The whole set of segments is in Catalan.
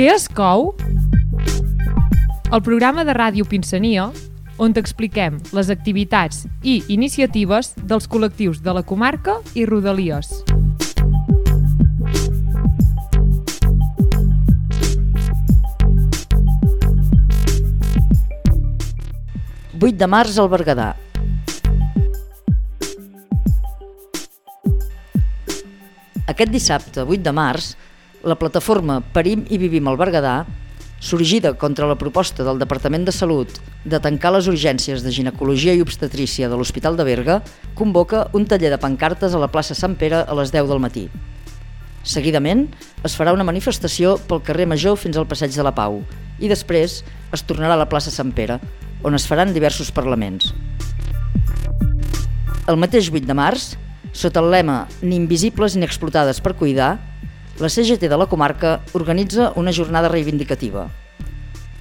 Què es cou? El programa de ràdio Pinsania, on t'expliquem les activitats i iniciatives dels col·lectius de la comarca i Rodalies. Vuit de març al Berguedà. Aquest dissabte, 8 de març, la plataforma Parim i Vivim al Berguedà, sorgida contra la proposta del Departament de Salut de tancar les urgències de ginecologia i obstetrícia de l'Hospital de Berga, convoca un taller de pancartes a la plaça Sant Pere a les 10 del matí. Seguidament, es farà una manifestació pel carrer Major fins al Passeig de la Pau i després es tornarà a la plaça Sant Pere, on es faran diversos parlaments. El mateix 8 de març, sota el lema Ni invisibles ni explotades per cuidar, la CGT de la comarca organitza una jornada reivindicativa.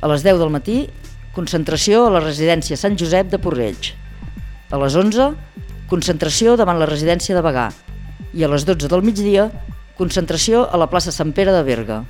A les 10 del matí, concentració a la residència Sant Josep de Porreig. A les 11, concentració davant la residència de Bagà. I a les 12 del migdia, concentració a la plaça Sant Pere de Berga.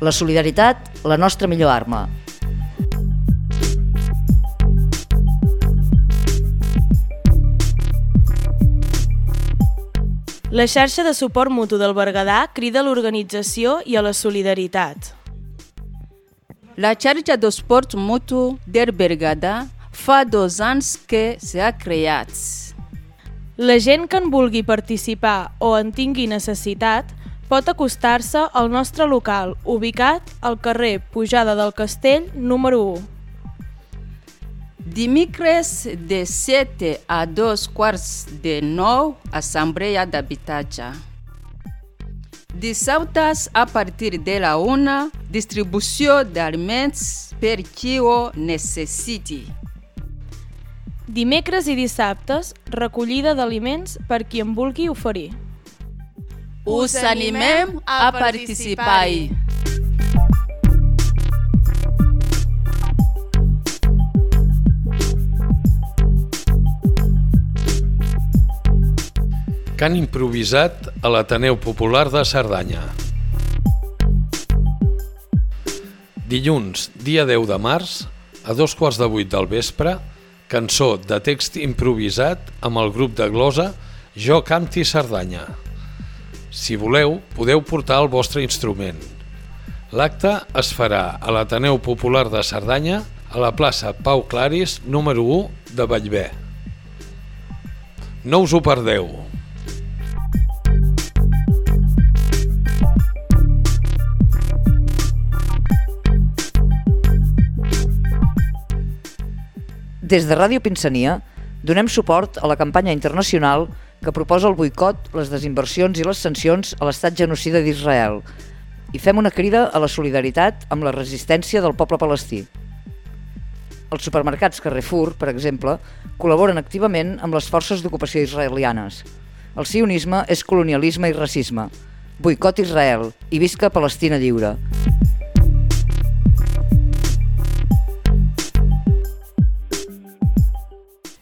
La solidaritat, la nostra millor arma. La xarxa de suport mutu del Berguedà crida a l'organització i a la solidaritat. La xarxa de suport mutu del Berguedà fa dos anys que s'ha creat. La gent que en vulgui participar o en tingui necessitat pot acostar-se al nostre local, ubicat al carrer Pujada del Castell, número 1. Dimecres de 7 a 2 quarts de 9, Assemblea d'Habitatge. Dissabtes, a partir de la 1, distribució d'aliments per qui ho necessiti. Dimecres i dissabtes, recollida d'aliments per qui en vulgui oferir. Us animem a participar-hi. Cant improvisat a l'Ateneu Popular de Cerdanya. Dilluns, dia 10 de març, a dos quarts de vuit del vespre, cançó de text improvisat amb el grup de glosa Jo Canti Cerdanya. Si voleu, podeu portar el vostre instrument. L'acte es farà a l'Ateneu Popular de Cerdanya, a la plaça Pau Claris, número 1 de Vallvé. No us ho perdeu! Des de Ràdio Pinsania donem suport a la campanya internacional que proposa el boicot, les desinversions i les sancions a l'estat genocida d'Israel i fem una crida a la solidaritat amb la resistència del poble palestí. Els supermercats Carrefour, per exemple, col·laboren activament amb les forces d'ocupació israelianes. El sionisme és colonialisme i racisme. Boicot Israel i visca Palestina lliure.